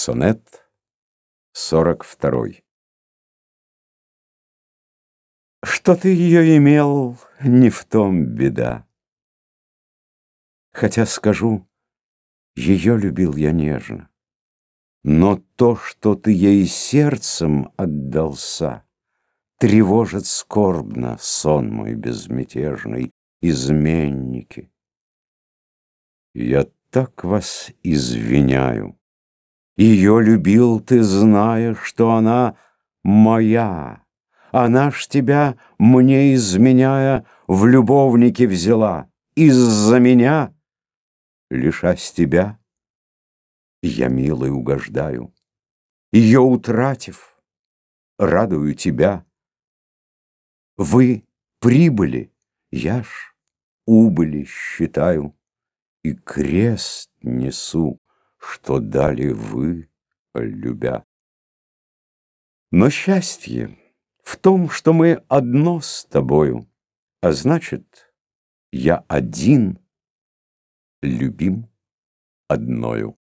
Сонет 42 Что ты ее имел, не в том беда. Хотя скажу, ее любил я нежно. Но то, что ты ей сердцем отдался, Тревожит скорбно сон мой безмятежный, Изменники. Я так вас извиняю. Ее любил ты, зная, что она моя. Она ж тебя, мне изменяя, в любовнике взяла. Из-за меня, лишась тебя, я милой угождаю. Ее утратив, радую тебя. Вы прибыли, я ж убыли считаю и крест несу, что дали вы, любя. Но счастье в том, что мы одно с тобою, а значит, я один любим одною.